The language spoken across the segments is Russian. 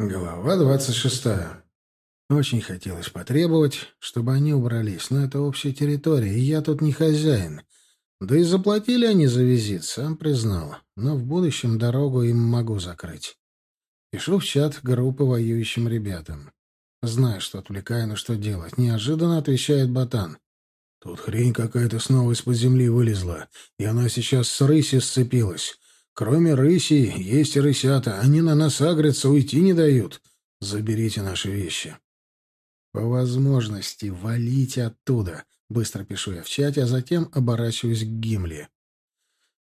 Глава двадцать шестая. Очень хотелось потребовать, чтобы они убрались, но это общая территория, и я тут не хозяин. Да и заплатили они за визит, сам признал, но в будущем дорогу им могу закрыть. Пишу в чат группы воюющим ребятам. Знаю, что отвлекаю, но что делать? Неожиданно отвечает Батан. Тут хрень какая-то снова из-под земли вылезла, и она сейчас с рыси сцепилась. Кроме рыси, есть и рысята. Они на нас агрятся, уйти не дают. Заберите наши вещи. По возможности валите оттуда. Быстро пишу я в чате, а затем оборачиваюсь к Гимли.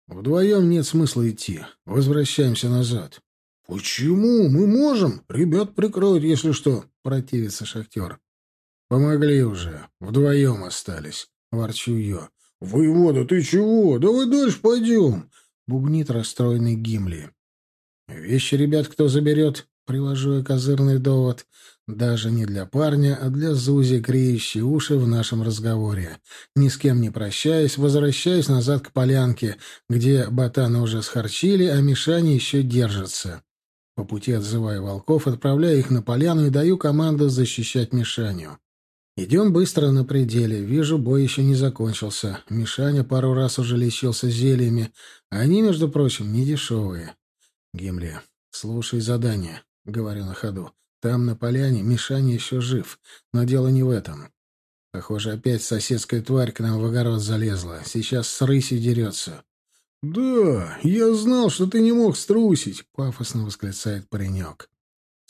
Вдвоем нет смысла идти. Возвращаемся назад. Почему? Мы можем. Ребят прикроют, если что. Противится шахтер. Помогли уже. Вдвоем остались. Ворчу я. Воевода, ты чего? Давай дальше пойдем. — бубнит расстроенный Гимли. «Вещи, ребят, кто заберет?» — привожу я козырный довод. Даже не для парня, а для Зузи, греющей уши в нашем разговоре. Ни с кем не прощаясь, возвращаюсь назад к полянке, где ботаны уже схорчили, а Мишаня еще держится. По пути отзываю волков, отправляю их на поляну и даю команду защищать Мишаню. Идем быстро на пределе. Вижу, бой еще не закончился. Мишаня пару раз уже лечился зельями. Они, между прочим, не дешевые. Гимли, слушай задание, — говорю на ходу. Там, на поляне, Мишаня еще жив. Но дело не в этом. Похоже, опять соседская тварь к нам в огород залезла. Сейчас с рысью дерется. «Да, я знал, что ты не мог струсить», — пафосно восклицает паренек.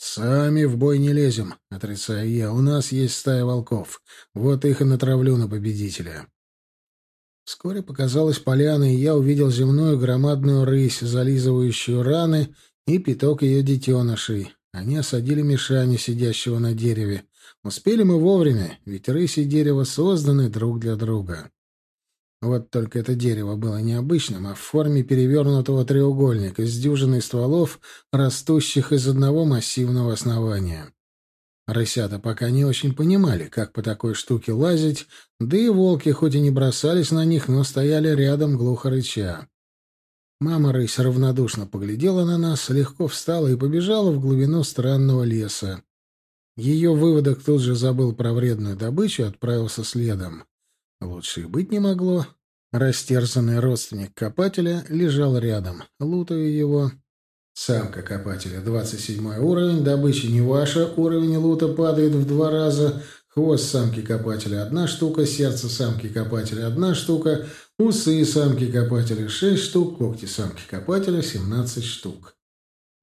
«Сами в бой не лезем», — отрицаю я. «У нас есть стая волков. Вот их и натравлю на победителя». Вскоре показалась поляна, и я увидел земную громадную рысь, зализывающую раны, и пяток ее детенышей. Они осадили Мишаню, сидящего на дереве. Успели мы вовремя, ведь рысь и дерево созданы друг для друга. Вот только это дерево было необычным, а в форме перевернутого треугольника с дюжиной стволов, растущих из одного массивного основания. Рысята пока не очень понимали, как по такой штуке лазить, да и волки хоть и не бросались на них, но стояли рядом глухо рыча. Мама рысь равнодушно поглядела на нас, легко встала и побежала в глубину странного леса. Ее выводок тут же забыл про вредную добычу и отправился следом. Лучше и быть не могло. Растерзанный родственник копателя лежал рядом. Лутаю его. Самка копателя, 27 уровень, добыча не ваша, уровень лута падает в два раза, хвост самки копателя одна штука, сердце самки копателя одна штука, усы самки копателя шесть штук, когти самки копателя 17 штук.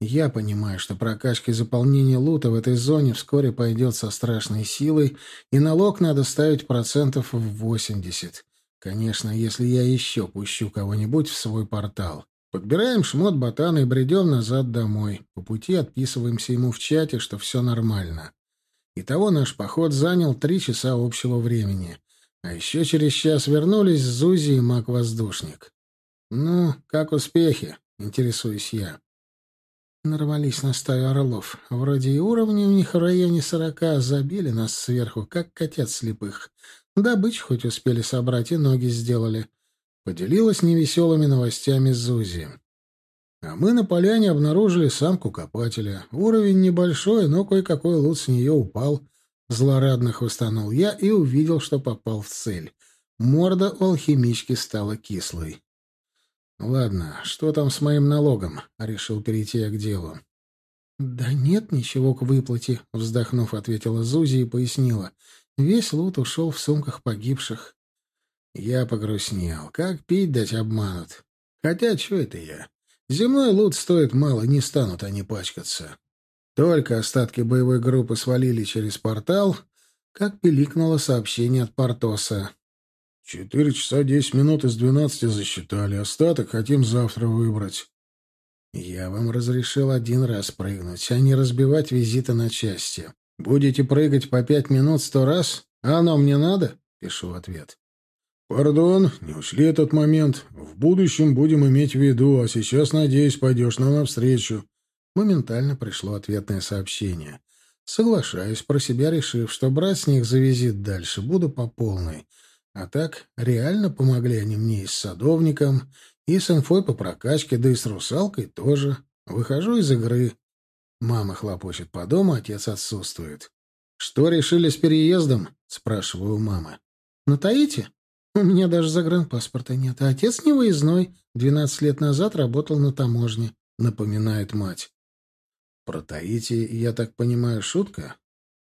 Я понимаю, что прокачка и заполнение лута в этой зоне вскоре пойдет со страшной силой, и налог надо ставить процентов в 80. Конечно, если я еще пущу кого-нибудь в свой портал. Подбираем шмот ботана и бредем назад домой. По пути отписываемся ему в чате, что все нормально. Итого наш поход занял три часа общего времени. А еще через час вернулись Зузи и маг-воздушник. «Ну, как успехи?» — интересуюсь я. Нарвались на стаю орлов. Вроде и уровни у них в районе сорока, забили нас сверху, как котят слепых. Добычу хоть успели собрать и ноги сделали. Поделилась невеселыми новостями Зузи. А мы на поляне обнаружили самку копателя. Уровень небольшой, но кое-какой лут с нее упал. Злорадно хвостанул я и увидел, что попал в цель. Морда у алхимички стала кислой. «Ладно, что там с моим налогом?» — решил перейти я к делу. «Да нет ничего к выплате», — вздохнув, ответила Зузи и пояснила. «Весь лут ушел в сумках погибших». Я погрустнел. Как пить дать обманут? Хотя, что это я? Земной лут стоит мало, не станут они пачкаться. Только остатки боевой группы свалили через портал, как пиликнуло сообщение от Портоса. Четыре часа десять минут из двенадцати засчитали. Остаток хотим завтра выбрать. Я вам разрешил один раз прыгнуть, а не разбивать визиты на части. Будете прыгать по пять минут сто раз? А оно мне надо? Пишу в ответ. «Пардон, не ушли этот момент. В будущем будем иметь в виду, а сейчас, надеюсь, пойдешь нам навстречу». Моментально пришло ответное сообщение. Соглашаюсь, про себя решив, что брать с них за визит дальше буду по полной. А так, реально помогли они мне и с садовником, и с инфой по прокачке, да и с русалкой тоже. Выхожу из игры. Мама хлопочет по дому, отец отсутствует. «Что решили с переездом?» — спрашиваю у мамы. «На Таити? У меня даже загранпаспорта нет, а отец не выездной. Двенадцать лет назад работал на таможне», — напоминает мать. «Про Таити, я так понимаю, шутка?»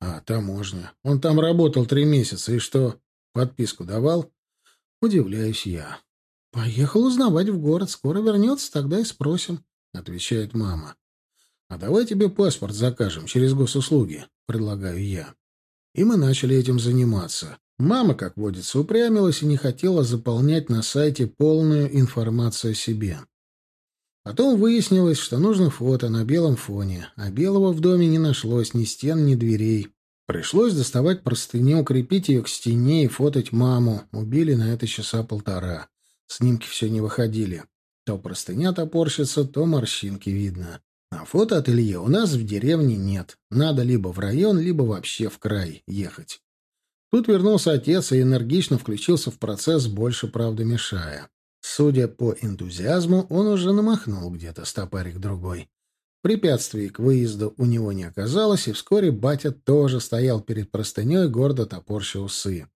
«А, таможня. Он там работал три месяца, и что, подписку давал?» Удивляюсь я. «Поехал узнавать в город. Скоро вернется, тогда и спросим», — отвечает мама. «А давай тебе паспорт закажем через госуслуги», — предлагаю я. И мы начали этим заниматься. Мама, как водится, упрямилась и не хотела заполнять на сайте полную информацию о себе. Потом выяснилось, что нужно фото на белом фоне, а белого в доме не нашлось ни стен, ни дверей. Пришлось доставать простыню, укрепить ее к стене и фотать маму. Убили на это часа полтора. Снимки все не выходили. То простыня топорщится, то морщинки видно. А фотоателье у нас в деревне нет. Надо либо в район, либо вообще в край ехать. Тут вернулся отец и энергично включился в процесс, больше, правда, мешая. Судя по энтузиазму, он уже намахнул где-то стопарик другой. Препятствий к выезду у него не оказалось, и вскоре батя тоже стоял перед простыней, гордо топорща усы.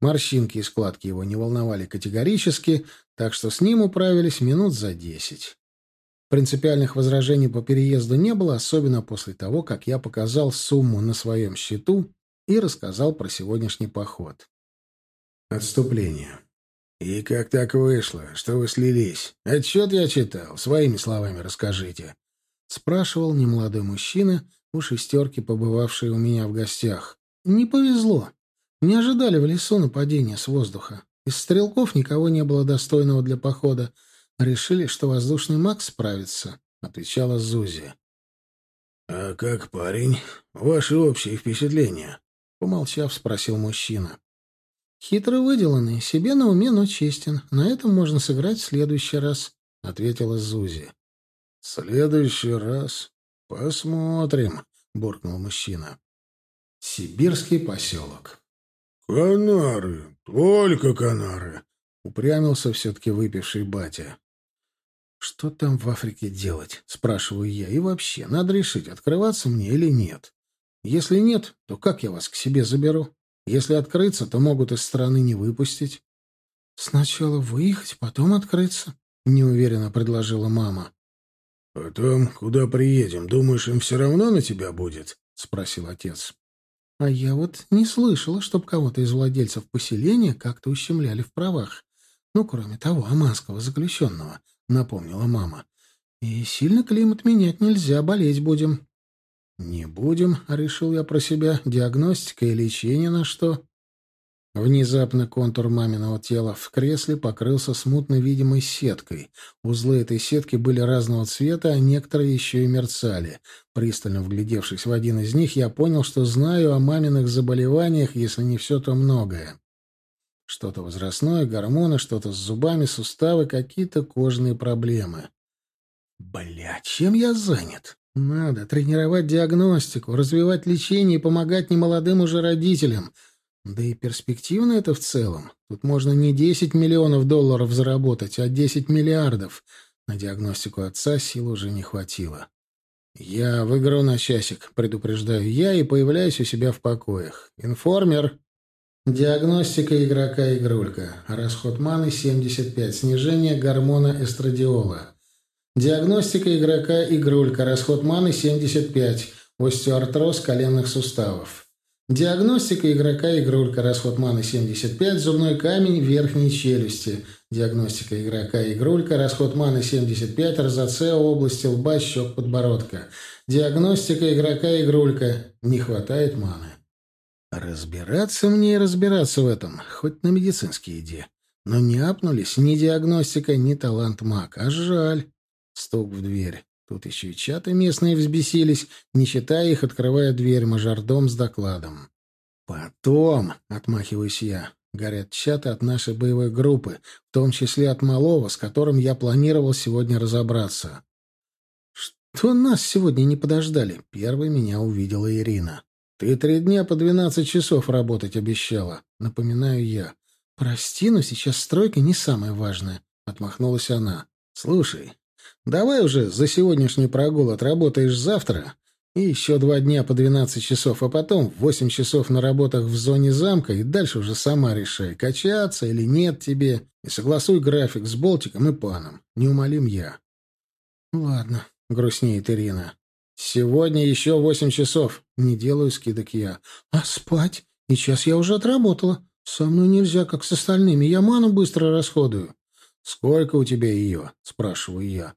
Морщинки и складки его не волновали категорически, так что с ним управились минут за десять. Принципиальных возражений по переезду не было, особенно после того, как я показал сумму на своем счету и рассказал про сегодняшний поход. Отступление. «И как так вышло, что вы слились? Отчет я читал. Своими словами расскажите», — спрашивал немолодой мужчина, у шестерки, побывавший у меня в гостях. «Не повезло. Не ожидали в лесу нападения с воздуха. Из стрелков никого не было достойного для похода. Решили, что воздушный маг справится, — отвечала Зузи. — А как парень? Ваши общие впечатления? — помолчав, спросил мужчина. — Хитро выделанный, себе на уме, но честен. На этом можно сыграть в следующий раз, — ответила Зузи. — Следующий раз? Посмотрим, — буркнул мужчина. Сибирский поселок. — Канары, только канары, — упрямился все-таки выпивший батя. Что там в Африке делать? Спрашиваю я. И вообще, надо решить, открываться мне или нет. Если нет, то как я вас к себе заберу? Если открыться, то могут из страны не выпустить. Сначала выехать, потом открыться, неуверенно предложила мама. Потом, куда приедем, думаешь, им все равно на тебя будет? спросил отец. А я вот не слышала, чтоб кого-то из владельцев поселения как-то ущемляли в правах. Ну, кроме того, аманского заключенного —— напомнила мама. «И сильно климат менять нельзя, болеть будем». «Не будем», — решил я про себя. «Диагностика и лечение на что?» Внезапно контур маминого тела в кресле покрылся смутно видимой сеткой. Узлы этой сетки были разного цвета, а некоторые еще и мерцали. Пристально вглядевшись в один из них, я понял, что знаю о маминых заболеваниях, если не все, то многое. Что-то возрастное, гормоны, что-то с зубами, суставы, какие-то кожные проблемы. Бля, чем я занят? Надо тренировать диагностику, развивать лечение и помогать немолодым уже родителям. Да и перспективно это в целом. Тут можно не 10 миллионов долларов заработать, а 10 миллиардов. На диагностику отца сил уже не хватило. «Я в игру на часик», — предупреждаю я и появляюсь у себя в покоях. «Информер!» Диагностика игрока игрулька. Расход маны 75. Снижение гормона эстрадиола. Диагностика игрока игрулька. Расход маны 75. Остеоартроз коленных суставов. Диагностика игрока игрулька. Расход маны 75. Зубной камень верхней челюсти. Диагностика игрока игрулька. Расход маны 75. Розацея области лба, щек, подбородка. Диагностика игрока игрулька. Не хватает маны. Разбираться мне и разбираться в этом, хоть на медицинские иди. Но не апнулись ни диагностика, ни талант маг. А жаль. Стук в дверь. Тут еще и чаты местные взбесились, не считая их, открывая дверь мажордом с докладом. «Потом», — отмахиваюсь я, — горят чаты от нашей боевой группы, в том числе от малого, с которым я планировал сегодня разобраться. Что нас сегодня не подождали? Первой меня увидела Ирина. «Ты три дня по двенадцать часов работать обещала», — напоминаю я. «Прости, но сейчас стройка не самое важное», — отмахнулась она. «Слушай, Давай уже за сегодняшний прогул отработаешь завтра, и еще два дня по двенадцать часов, а потом восемь часов на работах в зоне замка, и дальше уже сама решай, качаться или нет тебе, и согласуй график с Болтиком и Паном. Неумолим я. Ладно, грустнеет Ирина. Сегодня еще восемь часов. Не делаю скидок я. А спать? И час я уже отработала. Со мной нельзя, как с остальными. Я ману быстро расходую. Сколько у тебя ее? Спрашиваю я.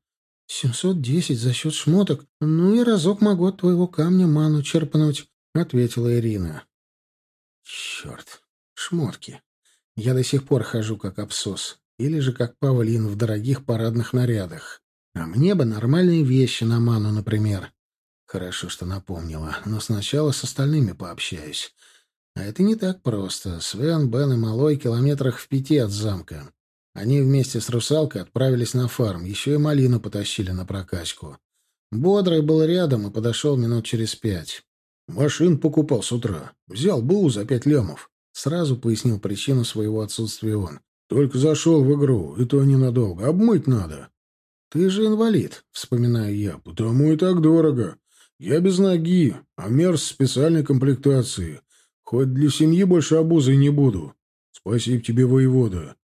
«Семьсот десять за счет шмоток. Ну и разок могу от твоего камня ману черпнуть», — ответила Ирина. «Черт, шмотки. Я до сих пор хожу как абсос. Или же как павлин в дорогих парадных нарядах. А мне бы нормальные вещи на ману, например. Хорошо, что напомнила. Но сначала с остальными пообщаюсь. А это не так просто. Свен, Бен и Малой километрах в пяти от замка. Они вместе с русалкой отправились на фарм, еще и малину потащили на прокачку. Бодрый был рядом и подошел минут через пять. «Машин покупал с утра. Взял БУ за пять лямов». Сразу пояснил причину своего отсутствия он. «Только зашел в игру, и то ненадолго. Обмыть надо». «Ты же инвалид», — вспоминаю я. «Потому и так дорого. Я без ноги, а мерз специальной комплектации. Хоть для семьи больше обузой не буду. Спасибо тебе, воевода.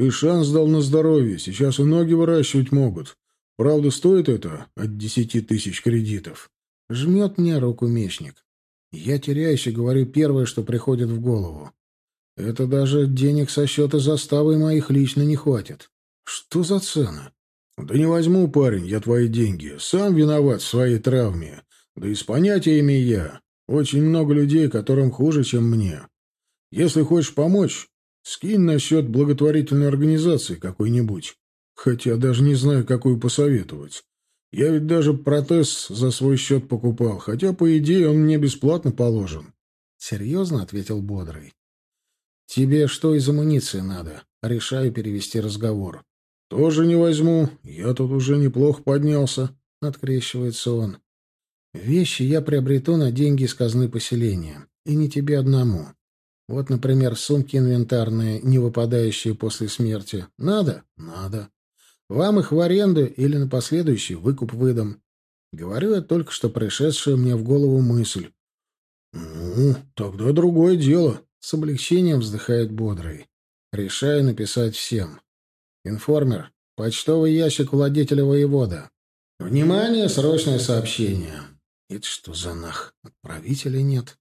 Ты шанс дал на здоровье, сейчас и ноги выращивать могут. Правда, стоит это от десяти тысяч кредитов. Жмет мне руку мечник. Я теряюсь говорю первое, что приходит в голову. Это даже денег со счета заставы моих лично не хватит. Что за цена? Да не возьму, парень, я твои деньги. Сам виноват в своей травме. Да и с понятиями я. Очень много людей, которым хуже, чем мне. Если хочешь помочь, Скинь на счет благотворительной организации какой-нибудь. Хотя даже не знаю, какую посоветовать. Я ведь даже протез за свой счет покупал, хотя, по идее, он мне бесплатно положен. — Серьезно? — ответил Бодрый. — Тебе что из амуниции надо? Решаю перевести разговор. — Тоже не возьму. Я тут уже неплохо поднялся, — открещивается он. — Вещи я приобрету на деньги из казны поселения. И не тебе одному. Вот, например, сумки инвентарные, не выпадающие после смерти. Надо? Надо. Вам их в аренду или на последующий выкуп выдам. Говорю я только что пришедшая мне в голову мысль. «Ну, тогда другое дело», — с облегчением вздыхает Бодрый. Решаю написать всем. «Информер, почтовый ящик владетеля воевода. Внимание, срочное сообщение». Это что за нах? Отправителя нет.